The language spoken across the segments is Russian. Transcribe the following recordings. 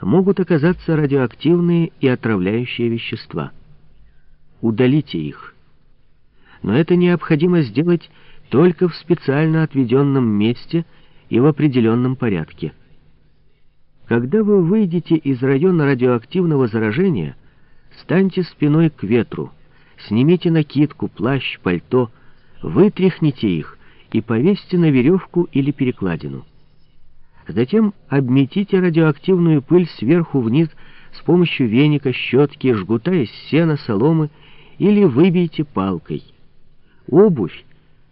могут оказаться радиоактивные и отравляющие вещества. Удалите их. Но это необходимо сделать только в специально отведенном месте и в определенном порядке. Когда вы выйдете из района радиоактивного заражения, станьте спиной к ветру, снимите накидку, плащ, пальто, вытряхните их и повесьте на веревку или перекладину. Затем обметите радиоактивную пыль сверху вниз с помощью веника, щетки, жгута из сена, соломы или выбейте палкой. Обувь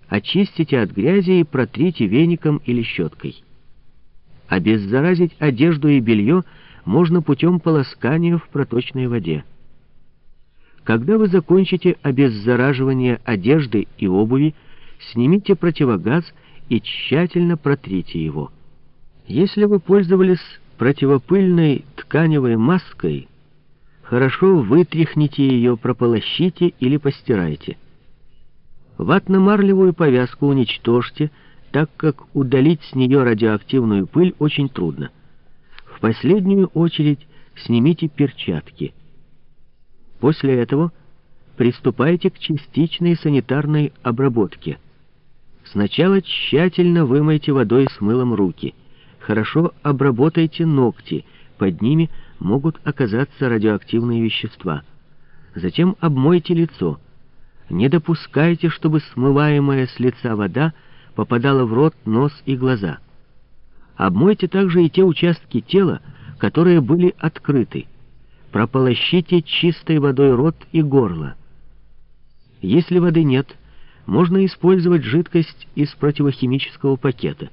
очистите от грязи и протрите веником или щеткой. Обеззаразить одежду и белье можно путем полоскания в проточной воде. Когда вы закончите обеззараживание одежды и обуви, снимите противогаз и тщательно протрите его. Если вы пользовались противопыльной тканевой маской, хорошо вытряхните ее, прополощите или постирайте. Ватно-марлевую повязку уничтожьте, так как удалить с нее радиоактивную пыль очень трудно. В последнюю очередь снимите перчатки. После этого приступайте к частичной санитарной обработке. Сначала тщательно вымойте водой с мылом руки. Хорошо обработайте ногти, под ними могут оказаться радиоактивные вещества. Затем обмойте лицо. Не допускайте, чтобы смываемая с лица вода попадала в рот, нос и глаза. Обмойте также и те участки тела, которые были открыты. Прополощите чистой водой рот и горло. Если воды нет, можно использовать жидкость из противохимического пакета.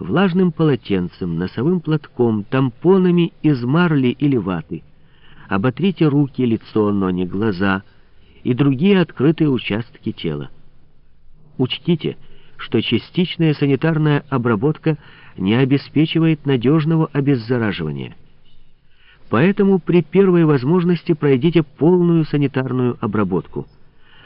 Влажным полотенцем, носовым платком, тампонами из марли или ваты. Оботрите руки, лицо, но не глаза и другие открытые участки тела. Учтите, что частичная санитарная обработка не обеспечивает надежного обеззараживания. Поэтому при первой возможности пройдите полную санитарную обработку.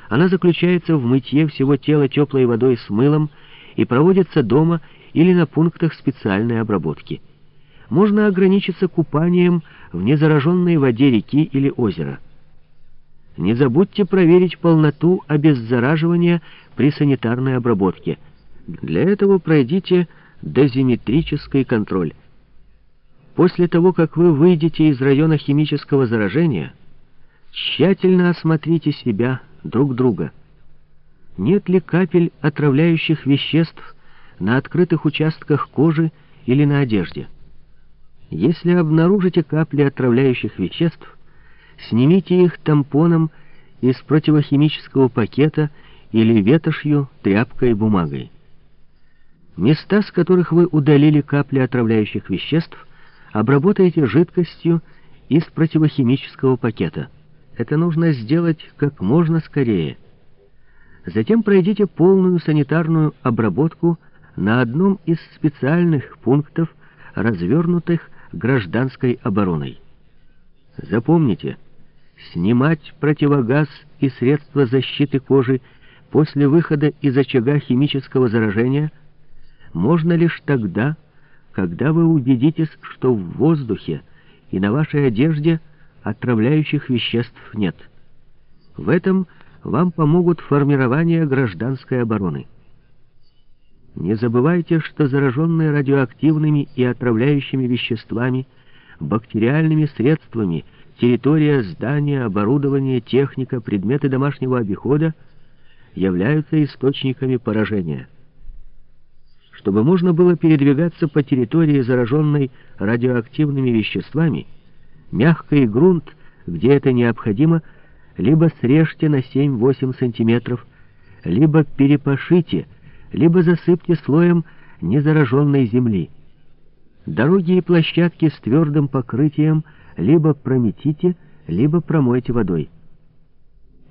Она заключается в мытье всего тела теплой водой с мылом и проводится дома или на пунктах специальной обработки. Можно ограничиться купанием в незараженной воде реки или озера. Не забудьте проверить полноту обеззараживания при санитарной обработке. Для этого пройдите дозиметрический контроль. После того, как вы выйдете из района химического заражения, тщательно осмотрите себя, друг друга. Нет ли капель отравляющих веществ на открытых участках кожи или на одежде? Если обнаружите капли отравляющих веществ, снимите их тампоном из противохимического пакета или ветошью, тряпкой, бумагой. Места, с которых вы удалили капли отравляющих веществ, обработайте жидкостью из противохимического пакета. Это нужно сделать как можно скорее. Затем пройдите полную санитарную обработку на одном из специальных пунктов, развернутых гражданской обороной. Запомните, снимать противогаз и средства защиты кожи после выхода из очага химического заражения можно лишь тогда, когда вы убедитесь, что в воздухе и на вашей одежде отравляющих веществ нет. В этом вам помогут формирование гражданской обороны. Не забывайте, что зараженные радиоактивными и отравляющими веществами, бактериальными средствами, территория, здания, оборудование, техника, предметы домашнего обихода являются источниками поражения. Чтобы можно было передвигаться по территории, зараженной радиоактивными веществами, мягкий грунт, где это необходимо, либо срежьте на 7-8 сантиметров, либо перепашите, либо засыпьте слоем незараженной земли. Дороги и площадки с твердым покрытием либо прометите, либо промойте водой.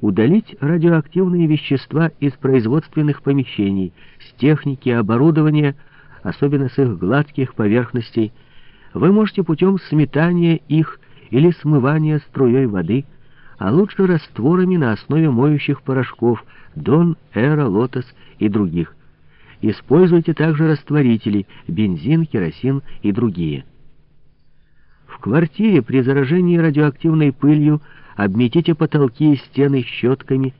Удалить радиоактивные вещества из производственных помещений, с техники, оборудования, особенно с их гладких поверхностей, вы можете путем сметания их или смывания струей воды, а лучше растворами на основе моющих порошков Дон, Эра, Лотос и других. Используйте также растворители, бензин, керосин и другие. квартире при заражении радиоактивной пылью обметите потолки и стены щетками